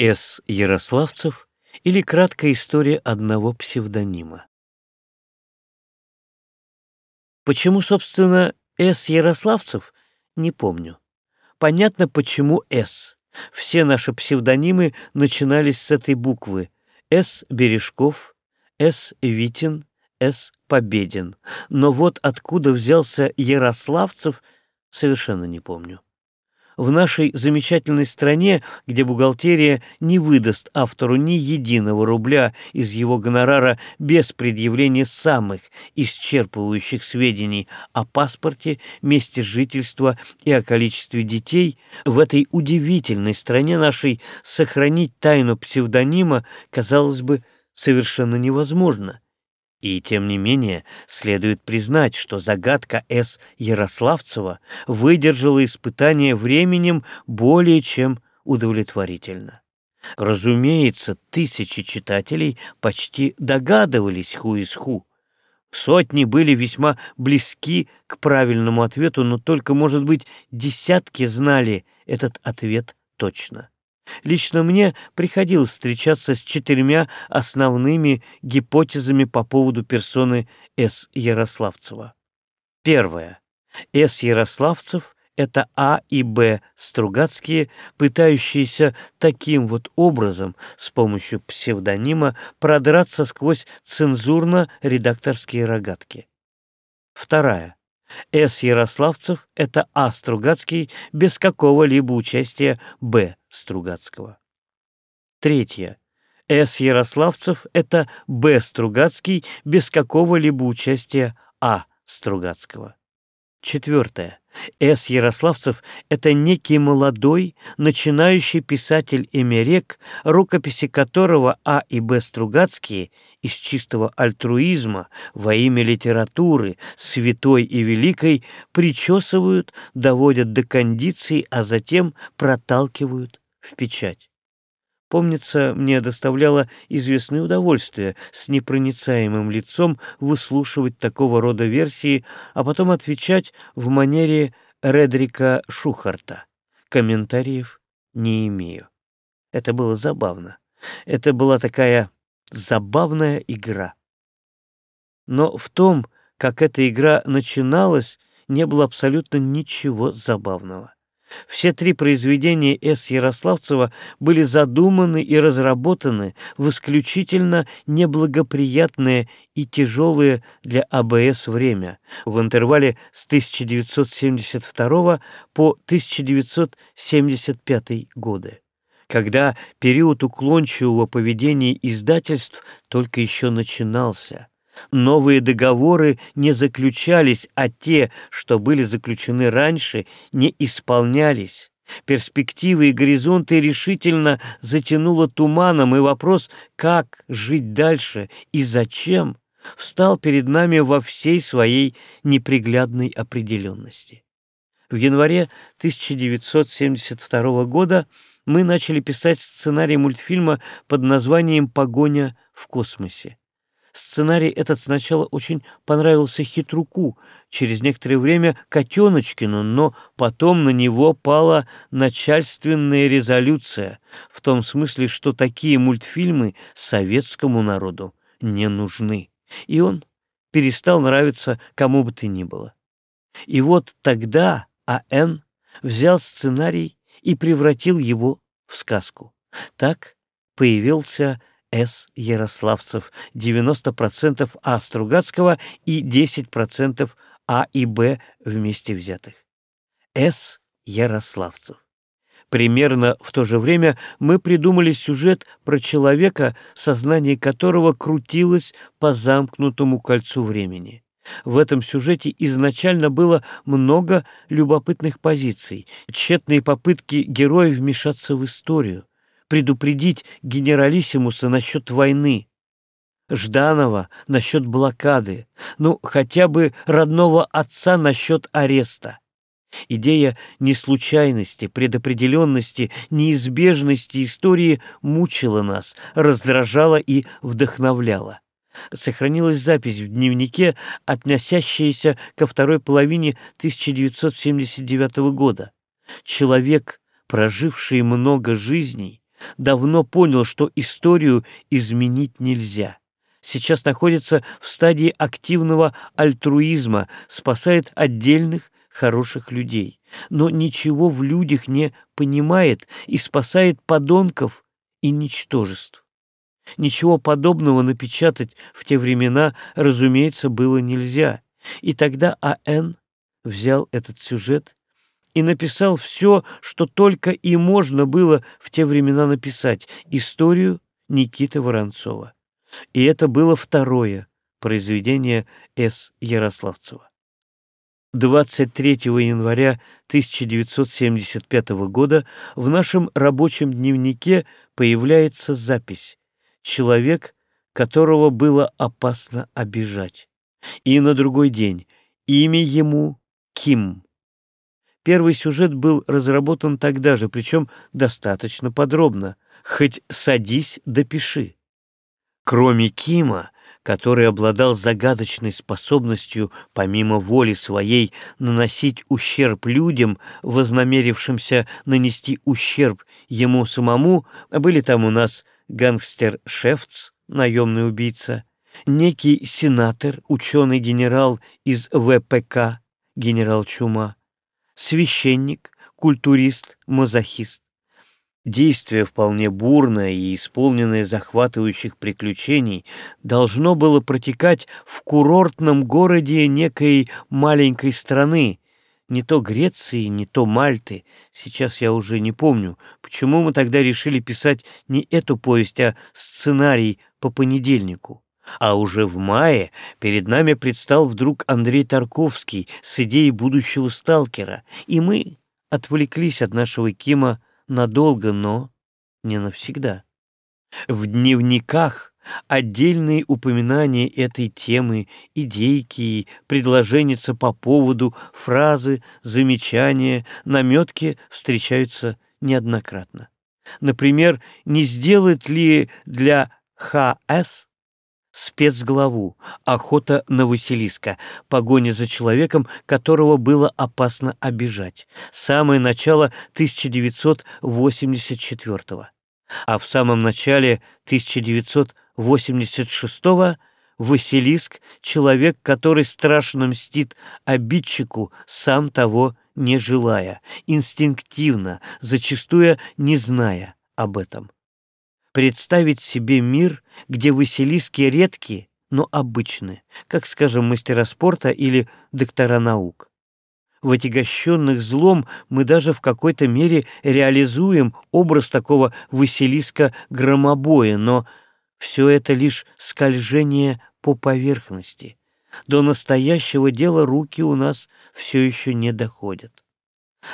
С. Ярославцев или краткая история одного псевдонима. Почему, собственно, С. Ярославцев, не помню. Понятно, почему С. Все наши псевдонимы начинались с этой буквы. С. Бережков, С. Витин, С. Победин. Но вот откуда взялся Ярославцев, совершенно не помню в нашей замечательной стране, где бухгалтерия не выдаст автору ни единого рубля из его гонорара без предъявления самых исчерпывающих сведений о паспорте, месте жительства и о количестве детей, в этой удивительной стране нашей сохранить тайну псевдонима, казалось бы, совершенно невозможно. И тем не менее следует признать, что загадка С. Ярославцева выдержала испытание временем более чем удовлетворительно. Разумеется, тысячи читателей почти догадывались ху из ху. Сотни были весьма близки к правильному ответу, но только, может быть, десятки знали этот ответ точно. Лично мне приходилось встречаться с четырьмя основными гипотезами по поводу персоны С. Ярославцева. Первое. С. Ярославцев — это А и Б Стругацкие, пытающиеся таким вот образом, с помощью псевдонима, продраться сквозь цензурно-редакторские рогатки. Вторая. С. Ярославцев — это А. Стругацкий без какого-либо участия Б. Стругацкого. Третье. С. Ярославцев — это Б. Стругацкий без какого-либо участия А. Стругацкого. Четвертое. С. Ярославцев — это некий молодой, начинающий писатель-эмерек, рукописи которого А. и Б. Стругацкие из чистого альтруизма во имя литературы, святой и великой, причесывают, доводят до кондиции, а затем проталкивают в печать. Помнится, мне доставляло известное удовольствие с непроницаемым лицом выслушивать такого рода версии, а потом отвечать в манере Редрика Шухарта. Комментариев не имею. Это было забавно. Это была такая забавная игра. Но в том, как эта игра начиналась, не было абсолютно ничего забавного. Все три произведения С. Ярославцева были задуманы и разработаны в исключительно неблагоприятное и тяжелое для АБС время, в интервале с 1972 по 1975 годы когда период уклончивого поведения издательств только еще начинался. Новые договоры не заключались, а те, что были заключены раньше, не исполнялись. Перспективы и горизонты решительно затянуло туманом, и вопрос, как жить дальше и зачем, встал перед нами во всей своей неприглядной определенности. В январе 1972 года мы начали писать сценарий мультфильма под названием «Погоня в космосе». Сценарий этот сначала очень понравился хитруку, через некоторое время Котеночкину, но потом на него пала начальственная резолюция, в том смысле, что такие мультфильмы советскому народу не нужны. И он перестал нравиться кому бы то ни было. И вот тогда А.Н. взял сценарий и превратил его в сказку. Так появился с. Ярославцев, 90% А. Стругацкого и 10% А и Б вместе взятых. С. Ярославцев. Примерно в то же время мы придумали сюжет про человека, сознание которого крутилось по замкнутому кольцу времени. В этом сюжете изначально было много любопытных позиций, тщетные попытки героя вмешаться в историю, предупредить генералиссимуса насчет войны, Жданова насчет блокады, ну, хотя бы родного отца насчет ареста. Идея неслучайности, предопределенности, неизбежности истории мучила нас, раздражала и вдохновляла. Сохранилась запись в дневнике, относящаяся ко второй половине 1979 года. Человек, проживший много жизней, давно понял, что историю изменить нельзя. Сейчас находится в стадии активного альтруизма, спасает отдельных хороших людей, но ничего в людях не понимает и спасает подонков и ничтожеств. Ничего подобного напечатать в те времена, разумеется, было нельзя. И тогда А.Н. взял этот сюжет и написал все, что только и можно было в те времена написать, историю Никиты Воронцова. И это было второе произведение С. Ярославцева. 23 января 1975 года в нашем рабочем дневнике появляется запись «Человек, которого было опасно обижать». И на другой день имя ему Ким. Первый сюжет был разработан тогда же, причем достаточно подробно. Хоть садись, допиши. Кроме Кима, который обладал загадочной способностью, помимо воли своей, наносить ущерб людям, вознамерившимся нанести ущерб ему самому, были там у нас гангстер Шефц, наемный убийца, некий сенатор, ученый-генерал из ВПК, генерал Чума, священник, культурист, мазохист. Действие вполне бурное и исполненное захватывающих приключений должно было протекать в курортном городе некой маленькой страны, не то Греции, не то Мальты. Сейчас я уже не помню, почему мы тогда решили писать не эту повесть, а сценарий по понедельнику. А уже в мае перед нами предстал вдруг Андрей Тарковский с идеей будущего сталкера, и мы отвлеклись от нашего Кима надолго, но не навсегда. В дневниках отдельные упоминания этой темы, идейки, предложенница по поводу, фразы, замечания, наметки встречаются неоднократно. Например, не сделает ли для ХС спецглаву «Охота на Василиска», погоня за человеком, которого было опасно обижать. Самое начало 1984 -го. А в самом начале 1986 -го Василиск — человек, который страшно мстит обидчику, сам того не желая, инстинктивно, зачастую не зная об этом представить себе мир, где Василиски редкие, но обычные, как, скажем, мастера спорта или доктора наук. В отягощенных злом мы даже в какой-то мере реализуем образ такого Василиска-громобоя, но все это лишь скольжение по поверхности. До настоящего дела руки у нас все еще не доходят.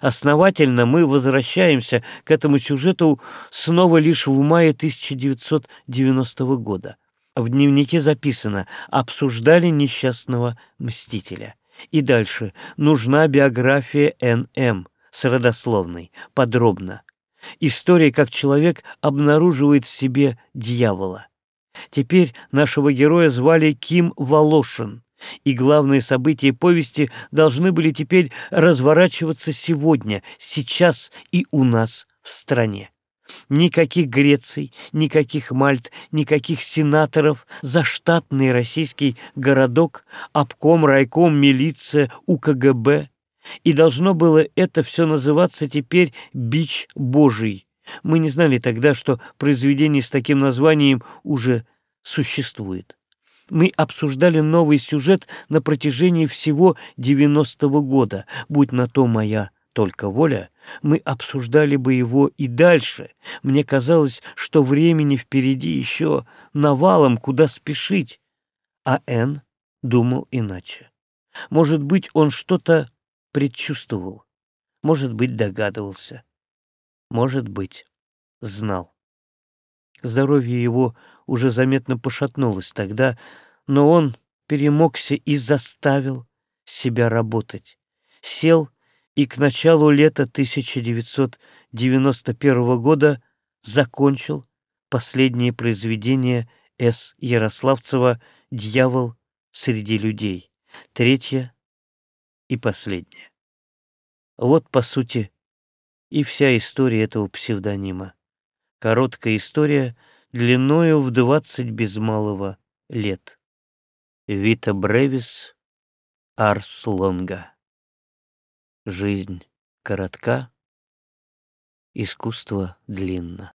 Основательно мы возвращаемся к этому сюжету снова лишь в мае 1990 года. В дневнике записано «Обсуждали несчастного мстителя». И дальше «Нужна биография Н.М. с родословной, подробно. История, как человек обнаруживает в себе дьявола». Теперь нашего героя звали Ким Волошин и главные события повести должны были теперь разворачиваться сегодня, сейчас и у нас в стране. Никаких Греций, никаких Мальт, никаких сенаторов, заштатный российский городок, обком, райком, милиция, УКГБ. И должно было это все называться теперь «Бич Божий». Мы не знали тогда, что произведение с таким названием уже существует мы обсуждали новый сюжет на протяжении всего девяностого года. Будь на то моя только воля, мы обсуждали бы его и дальше. Мне казалось, что времени впереди еще навалом, куда спешить. А Н думал иначе. Может быть, он что-то предчувствовал, может быть, догадывался, может быть, знал. Здоровье его уже заметно пошатнулось тогда, но он перемогся и заставил себя работать. Сел и к началу лета 1991 года закончил последнее произведение С. Ярославцева «Дьявол среди людей», третье и последнее. Вот, по сути, и вся история этого псевдонима Короткая история длиною в двадцать без малого лет. Вита Бревис Арс Лонга. Жизнь коротка, искусство длинно.